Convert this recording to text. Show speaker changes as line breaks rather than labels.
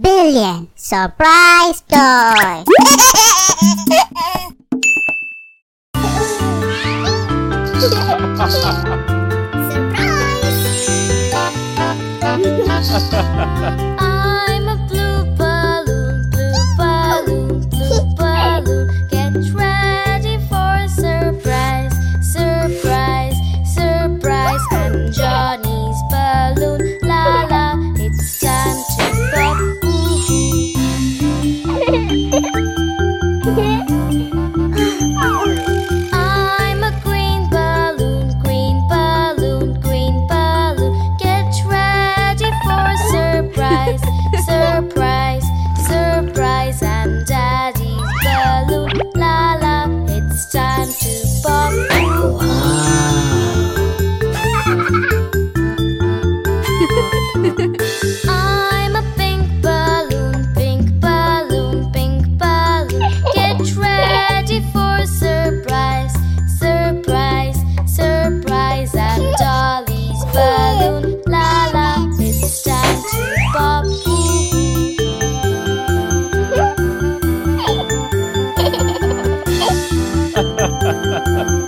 billion surprise toys. surprise!
I'm a blue balloon, blue balloon, blue balloon. Get ready for a surprise, surprise, surprise. I'm Johnny. time. Ha.